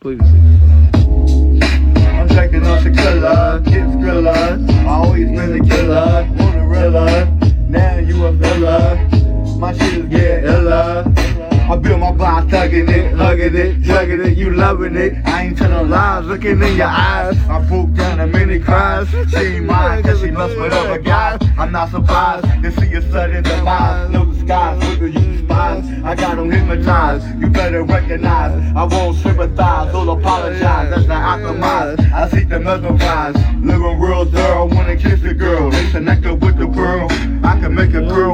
please. I'm drinking on tequila, kids skrilla. I always been a killer, Motorilla. Now you a fella. I built my block, thugging it, hugging it, drugging it, you loving it. I ain't telling lies, looking in your eyes. I broke down a many cries. She ain't mine, cause she messed with other guys. I'm not surprised to see your sudden demise. No disguise, look you despise. I got them hypnotized, you better recognize. I won't sympathize, or apologize. That's not optimized. I seek to mesmerize. Living real thorough, wanna kiss the girl. They connected with the girl. I can make a girl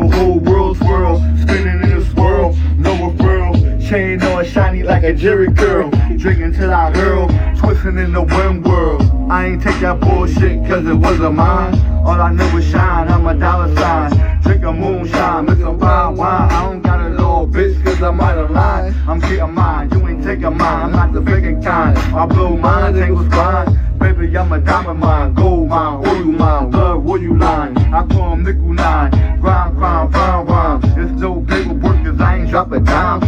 shiny like a Jheri curl. Drinking till I hurl, twisting in the wind world. I ain't take that bullshit cause it wasn't mine. All I knew was shine, I'm a dollar sign. Drinking moonshine, mix some fine wine. I don't got a little bitch cause I'm out line. I'm getting mine, you ain't taking mine. I'm not the faking kind. I blow mine, tangle spine. Baby, I'm a diamond mine, gold mine, oil mine, love, where you line? I call 'em nickel nine, grind, crime, fine rhyme. It's no paperwork cause I ain't drop a dime.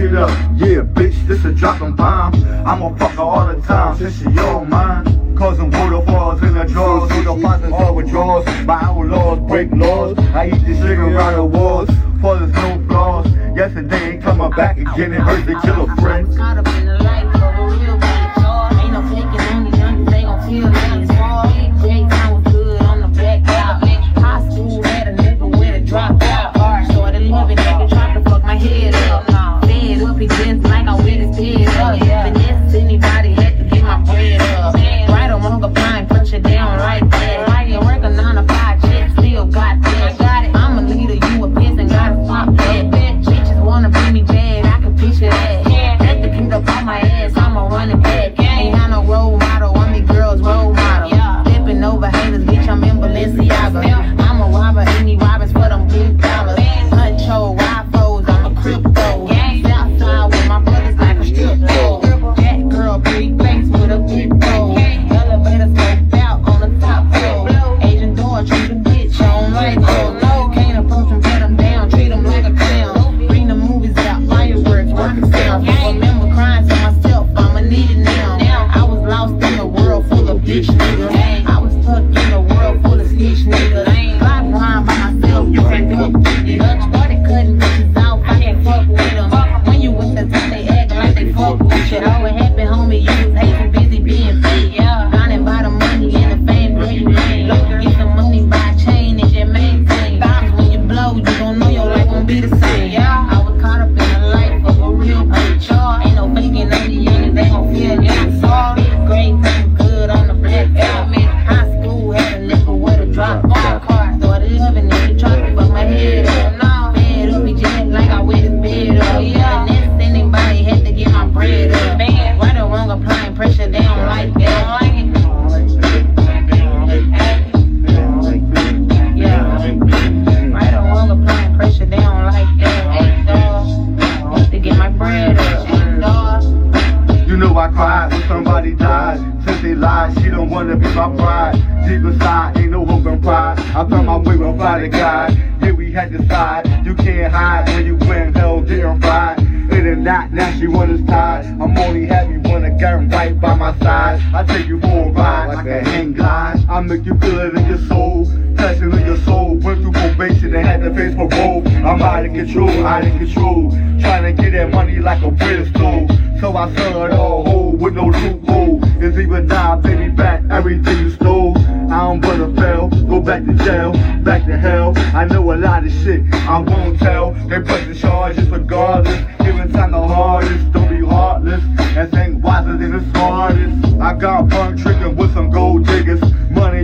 Shit up, yeah, bitch, this a dropping bomb. I'm a fucker all the time since she all mine. Causing waterfalls in the drawers, with the pockets all withdrawals. My outlaws break laws. I eat this sugar around the walls, for there's no flaws. Yesterday ain't coming back again, it hurts to kill a friend. Know I cried when somebody died. Since they lied, she don't wanna be my bride. Deep inside, ain't no hope and pride. I found my way with Father God. Yeah, we had to side. You can't hide when you win hell getting fried. It is not, now she want us tied. I'm only happy when I got 'em right by my side. I take you for a ride like a hang glide. I make you feel it in your soul, touching in your soul. Went through probation and had to face parole. I'm out of control, out of control. Trying to get that money like a soul. So I it all whole with no loophole. It's even die, baby, back everything you stole. I don't wanna fail, go back to jail, back to hell. I know a lot of shit I won't tell. They pressing charges regardless. Giving time the hardest, don't be heartless. And think wiser than the smartest. I got punk tricking with some gold diggers.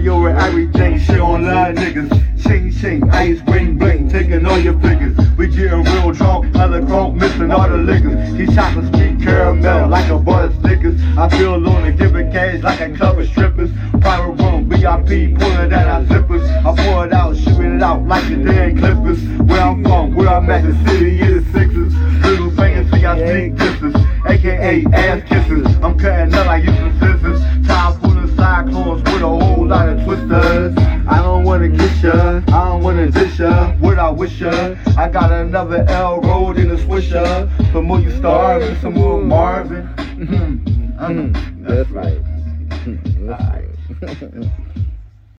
Money over everything, shit on line niggas. Ching ching, ice ring bling, taking all your figures. We getting real drunk, other crunk, missing all the liquors. He shot the sweet caramel like a butter Snickers. I feel lonely, giving cash like a club of strippers. Private room, VIP, pulling down our zippers. I pour it out, shooting it out like the damn clippers. Where I'm from, where I'm at, the city is sixes. Little fingers see I sneak kisses, aka ass kisses. I'm cutting up like using scissors. I wish ya, I got another L rolled in a swisher. Some more you starving, some more Marvin. Mm, Mm, that's right. That's right.